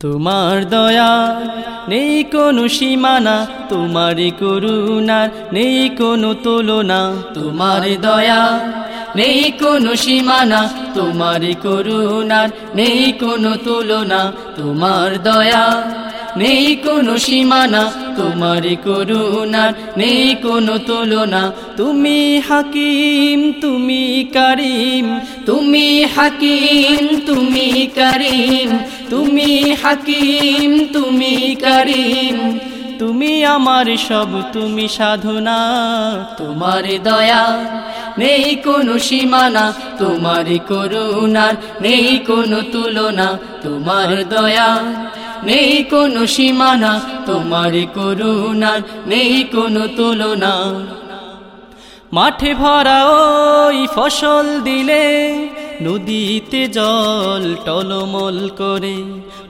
তোমার দয়া, নেই কোনো সীমানা তোমার করুণার নেই কোনো তুলনা। তোমার দয়া, নেই কোনো সীমানা তোমার করুণার নেই কোনো তুলনা। তোমার দয়া নেই কোনো সীমানা, তোমার করুণার নেই কোনো তুলনা। তুমি হাকিম, তুমি করিম, তুমি হাকিম, তুমি করিম, তুমি হাকিম, তুমি করিম। তুমি আমার সব, তুমি সাধনা, তোমার দয়া। নেই কোনো সীমানা, তোমার করুণার নেই কোনো তুলনা, তোমার দয়া। নেই কোনো সীমানা, তোমার করুণার নেই কোনো তুলনা। মাঠে ভরা ওই ফসল দিলে, নদীতে জল টলমল করে।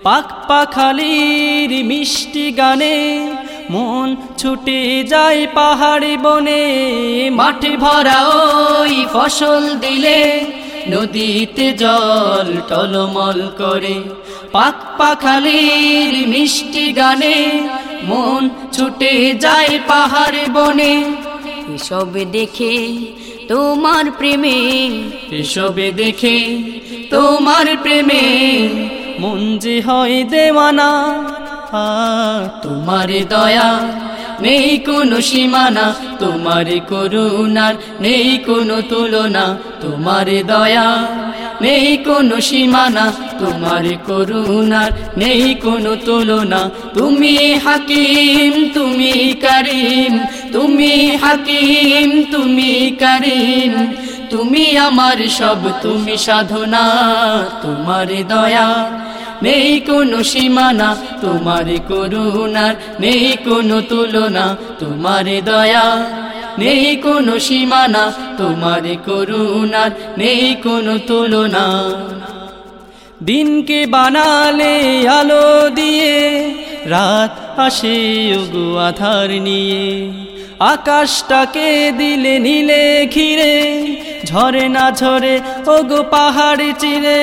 পাক পাখালির মিষ্টি গানে, মন ছুটে যায় পাহাড়ি বনে। মাঠে ভরা ওই ফসল দিলে, নদীতে জল টলমল করে। পাক পাখালির মিষ্টি গানে মন ছুটে যায় পাহাড় বনে। এসব দেখে তোমার প্রেমে এসবে দেখে তোমার প্রেমে মন যে হয় দেওয়ানা তোমার দয়া নেই কোনো সীমানা তোমার করুণার নেই কোনো তুলনা তোমার দয়া নেই কোনো সীমানা, তোমার করুণার নেই কোনো তুলনা। তুমি হাকিম, তুমি করিম, তুমি হাকিম, তুমি করিম। তুমি আমার সব, তুমি সাধনা, তোমার দয়া। নেই কোনো সীমানা, তোমার করুণার নেই কোনো তুলনা, তোমার দয়া। নেই কোনো সীমানা, তোমার করুণার নেই কোনো তুলনা। দিনকে বানালে আলো দিয়ে, রাত আসে ওগো আধার নিয়ে। আকাশটাকে দিলে নীলে ঘিরে, ঝরে না ঝরে ওগো পাহাড় চিরে।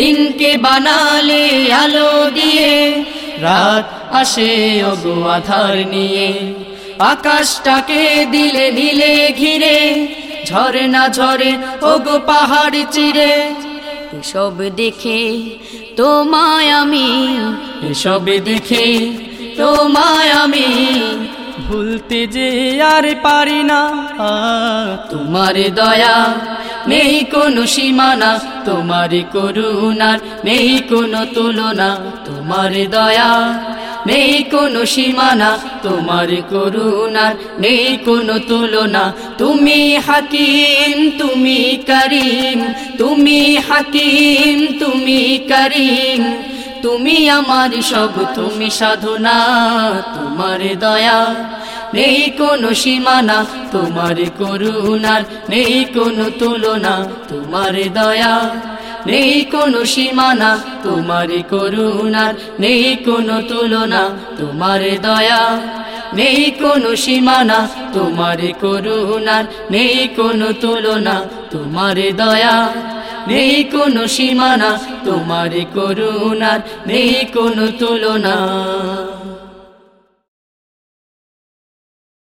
দিনকে বানালে আলো দিয়ে, রাত আসে ওগো আধার নিয়ে। আকাশটাকে দিলে নীলে ঘিরে ঝরে না ঝরে ওগো পাহাড় চিরে। এসব দেখে তোমায় আমি এসব দেখে তোমায় আমি ভুলতে যে আর পারি না। তোমার দয়া নেই কোনো সীমানা তোমার করুণার নেই কোনো তুলনা। তোমার দয়া নেই কোনো সীমানা, তোমার করুণার নেই কোনো তুলনা। তুমি হাকিম, তুমি করিম, তুমি হাকিম, তুমি করিম। তুমি আমার সব, তুমি সাধনা, তোমার দয়া। নেই কোনো সীমানা, তোমার করুণার নেই কোনো তুলনা, তোমার দয়া। নেই কোনো সীমানা তোমার করুণার নেই কোনো তুলনা, তোমার দয়া নেই কোনো সীমানা, তোমার করুণার নেই কোনো তুলনা, তোমার দয়া নেই কোনো সীমানা, তোমার করুণার নেই কোনো তুলনা।